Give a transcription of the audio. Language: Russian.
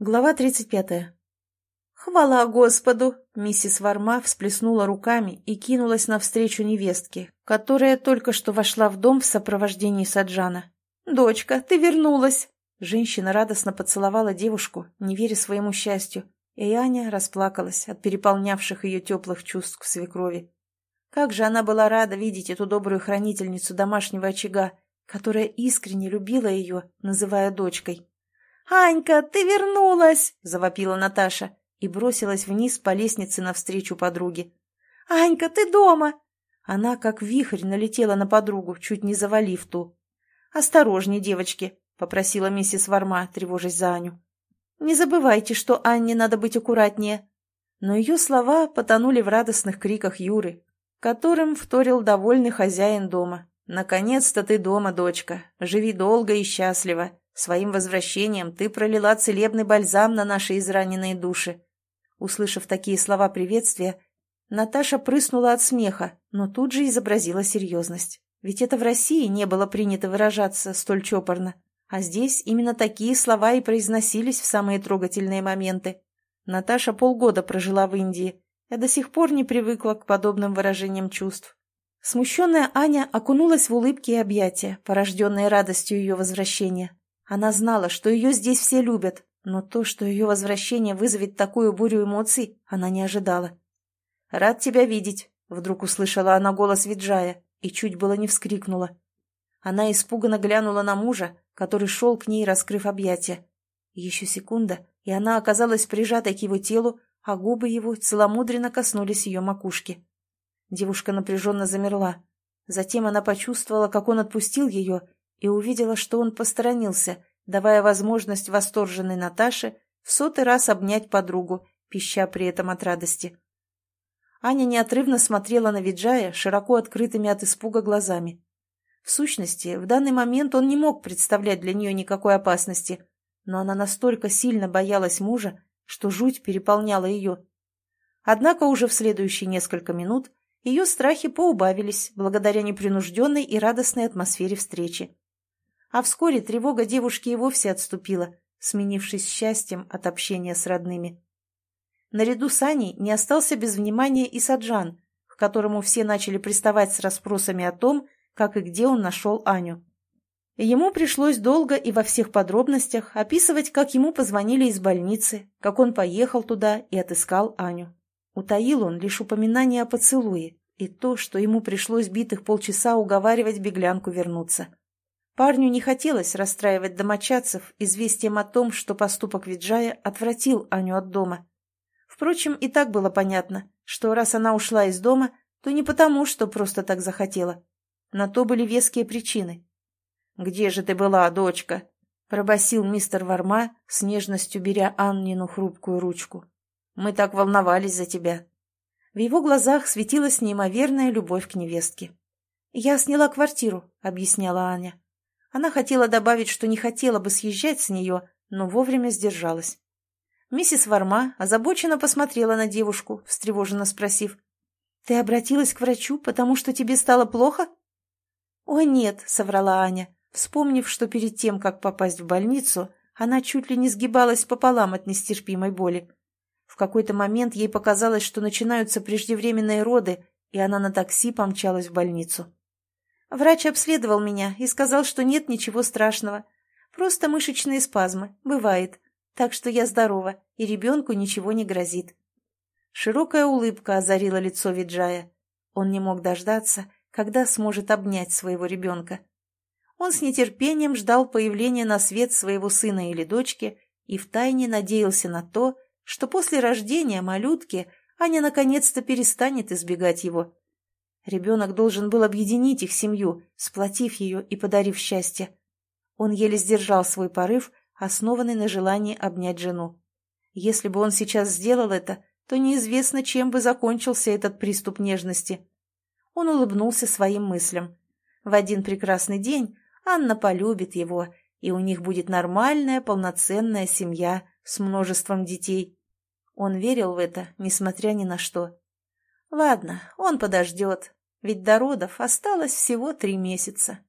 Глава 35. «Хвала Господу!» — миссис Варма всплеснула руками и кинулась навстречу невестке, которая только что вошла в дом в сопровождении Саджана. «Дочка, ты вернулась!» Женщина радостно поцеловала девушку, не веря своему счастью, и Аня расплакалась от переполнявших ее теплых чувств к свекрови. Как же она была рада видеть эту добрую хранительницу домашнего очага, которая искренне любила ее, называя дочкой. «Анька, ты вернулась!» — завопила Наташа и бросилась вниз по лестнице навстречу подруге. «Анька, ты дома!» Она, как вихрь, налетела на подругу, чуть не завалив ту. «Осторожней, девочки!» — попросила миссис Варма, тревожась за Аню. «Не забывайте, что Анне надо быть аккуратнее». Но ее слова потонули в радостных криках Юры, которым вторил довольный хозяин дома. «Наконец-то ты дома, дочка! Живи долго и счастливо! Своим возвращением ты пролила целебный бальзам на наши израненные души. Услышав такие слова приветствия, Наташа прыснула от смеха, но тут же изобразила серьезность. Ведь это в России не было принято выражаться столь чопорно. А здесь именно такие слова и произносились в самые трогательные моменты. Наташа полгода прожила в Индии. Я до сих пор не привыкла к подобным выражениям чувств. Смущенная Аня окунулась в улыбки и объятия, порожденные радостью ее возвращения. Она знала, что ее здесь все любят, но то, что ее возвращение вызовет такую бурю эмоций, она не ожидала. «Рад тебя видеть», — вдруг услышала она голос Виджая и чуть было не вскрикнула. Она испуганно глянула на мужа, который шел к ней, раскрыв объятия. Еще секунда, и она оказалась прижатой к его телу, а губы его целомудренно коснулись ее макушки. Девушка напряженно замерла. Затем она почувствовала, как он отпустил ее, и увидела, что он посторонился, давая возможность восторженной Наташе в сотый раз обнять подругу, пища при этом от радости. Аня неотрывно смотрела на Виджая широко открытыми от испуга глазами. В сущности, в данный момент он не мог представлять для нее никакой опасности, но она настолько сильно боялась мужа, что жуть переполняла ее. Однако уже в следующие несколько минут ее страхи поубавились благодаря непринужденной и радостной атмосфере встречи. А вскоре тревога девушки и вовсе отступила, сменившись счастьем от общения с родными. Наряду с Аней не остался без внимания и Саджан, к которому все начали приставать с расспросами о том, как и где он нашел Аню. Ему пришлось долго и во всех подробностях описывать, как ему позвонили из больницы, как он поехал туда и отыскал Аню. Утаил он лишь упоминание о поцелуе и то, что ему пришлось битых полчаса уговаривать беглянку вернуться. Парню не хотелось расстраивать домочадцев известием о том, что поступок Виджая отвратил Аню от дома. Впрочем, и так было понятно, что раз она ушла из дома, то не потому, что просто так захотела. На то были веские причины. «Где же ты была, дочка?» — пробасил мистер Варма, с нежностью беря Аннину хрупкую ручку. «Мы так волновались за тебя». В его глазах светилась неимоверная любовь к невестке. «Я сняла квартиру», — объясняла Аня. Она хотела добавить, что не хотела бы съезжать с нее, но вовремя сдержалась. Миссис Варма озабоченно посмотрела на девушку, встревоженно спросив. «Ты обратилась к врачу, потому что тебе стало плохо?» «О, нет», — соврала Аня, вспомнив, что перед тем, как попасть в больницу, она чуть ли не сгибалась пополам от нестерпимой боли. В какой-то момент ей показалось, что начинаются преждевременные роды, и она на такси помчалась в больницу. Врач обследовал меня и сказал, что нет ничего страшного. Просто мышечные спазмы. Бывает. Так что я здорова, и ребенку ничего не грозит. Широкая улыбка озарила лицо Виджая. Он не мог дождаться, когда сможет обнять своего ребенка. Он с нетерпением ждал появления на свет своего сына или дочки и втайне надеялся на то, что после рождения малютки Аня наконец-то перестанет избегать его. Ребенок должен был объединить их семью, сплотив ее и подарив счастье. Он еле сдержал свой порыв, основанный на желании обнять жену. Если бы он сейчас сделал это, то неизвестно, чем бы закончился этот приступ нежности. Он улыбнулся своим мыслям. В один прекрасный день Анна полюбит его, и у них будет нормальная, полноценная семья с множеством детей. Он верил в это, несмотря ни на что. Ладно, он подождет, ведь до родов осталось всего три месяца.